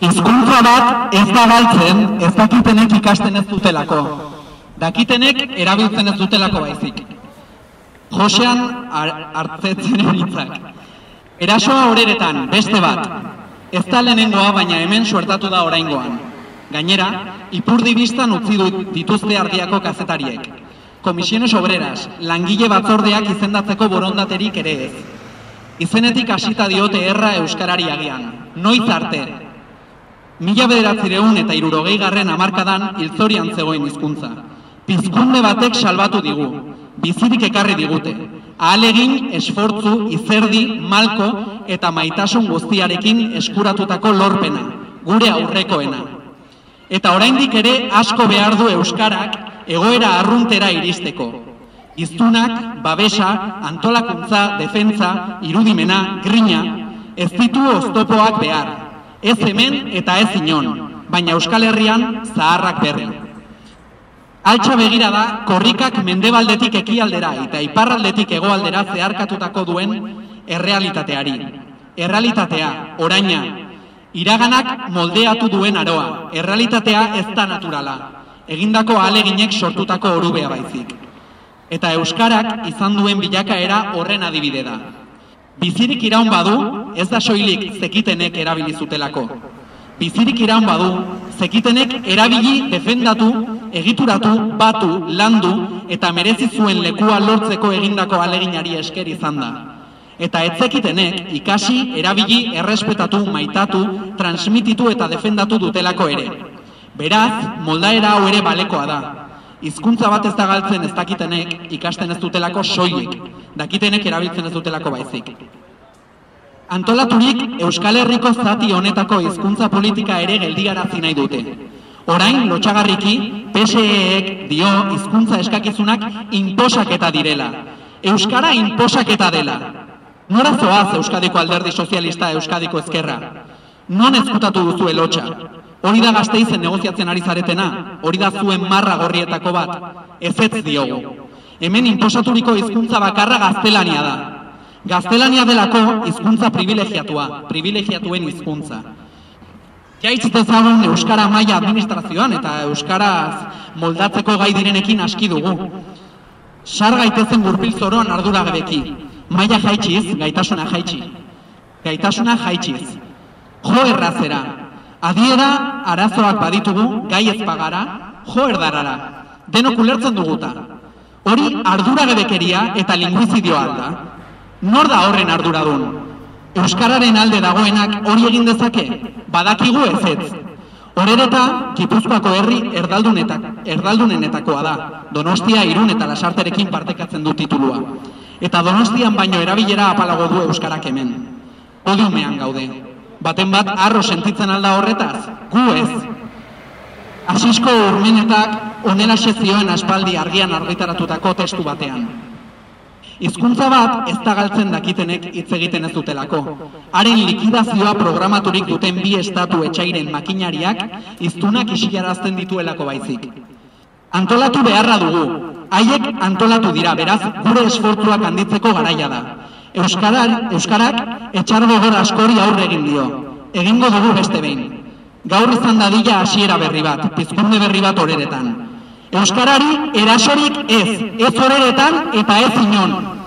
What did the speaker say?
Hizkuntza bat ez da galtzen ez dakitenek ikasten ez dutelako. Dakitenek erabiltzen ez dutelako baizik. Josean hartzetzen eritzak. Erasoa horeretan, beste bat. Ez da lehenengoa, baina hemen suertatu da oraingoan. Gainera, ipurdi biztan utzi dut dituzte ardiako kazetariek. Komisiones obreras, langile batzordeak izendatzeko borondaterik ere ez. Izenetik hasita diote erra Euskarari agian. Noiz arte. Mila bederatzireun eta irurogei garren amarkadan hilzorian zegoen hizkuntza. Pizkunde batek salbatu digu. Bizirik ekarri digute. Ahalegin, esfortzu, izerdi, malko eta maitasun guztiarekin eskuratutako lorpena. Gure aurrekoena. Eta oraindik ere asko behar du Euskarak egoera arruntera iristeko iztunak, babesa, antolakuntza, defentza, irudimena, grina, ez ditu oztopoak behar, ez hemen eta ez inon, baina Euskal Herrian zaharrak berri. Altxa begira da, korrikak mendebaldetik ekialdera eta iparraldetik egoaldera zeharkatutako duen errealitateari. Errealitatea, oraina, iraganak moldeatu duen aroa, errealitatea ez da naturala, egindako aleginek sortutako orubea baizik eta euskarak izan duen bilakaera horren adibide da. Bizirik iraun badu, ez da soilik zekitenek erabili zutelako. Bizirik iraun badu, zekitenek erabili defendatu, egituratu, batu, landu eta merezi zuen lekua lortzeko egindako aleginari esker izan da. Eta etzekitenek ikasi, erabili, errespetatu, maitatu, transmititu eta defendatu dutelako ere. Beraz, moldaera hau ere balekoa da, hizkuntza bat ez da galtzen ez dakitenek ikasten ez dutelako soilik, dakitenek erabiltzen ez dutelako baizik. Antolaturik Euskal Herriko zati honetako hizkuntza politika ere geldigarazi nahi dute. Orain lotxagarriki PSEek dio hizkuntza eskakizunak inposaketa direla. Euskara inposaketa dela. Nora zoaz Euskadiko Alderdi Sozialista Euskadiko Ezkerra? Non ezkutatu duzu elotxa? Hori da gazte izen negoziatzen ari zaretena, hori da zuen marra gorrietako bat, ez ez diogu. Hemen inposaturiko hizkuntza bakarra gaztelania da. Gaztelania delako hizkuntza privilegiatua, privilegiatuen hizkuntza. Jaitzite zagun Euskara maila administrazioan eta Euskaraz moldatzeko gai direnekin aski dugu. Sar gaitezen gurpil zoroan ardura gebeki. Maila jaitxiz, gaitasuna jaitxi. Gaitasuna jaitxiz. Jo errazera, Adiera arazoak baditugu, gai ez pagara, jo erdarara, denok ulertzen duguta. Hori ardura gebekeria eta linguizidioa alda. Nor da horren ardura duen? Euskararen alde dagoenak hori egin dezake, badakigu ez ez. Horereta, Gipuzkoako herri erdaldunetak, erdaldunenetakoa da. Donostia irun eta lasarterekin partekatzen du titulua. Eta donostian baino erabilera apalago du Euskarak hemen. Odiumean gaude baten bat arro sentitzen alda horretaz, gu ez. Asisko urmenetak onela zioen aspaldi argian argitaratutako testu batean. Hizkuntza bat ez da galtzen dakitenek hitz egiten ez dutelako. Haren likidazioa programaturik duten bi estatu etxairen makinariak iztunak isilarazten dituelako baizik. Antolatu beharra dugu, haiek antolatu dira, beraz, gure esfortzuak handitzeko garaia da. Euskarak, Euskarak etxar gogor askori aurre egin dio. Egingo dugu beste behin. Gaur izan dadila hasiera berri bat, pizkunde berri bat oreretan. Euskarari erasorik ez, ez oreretan eta ez inon.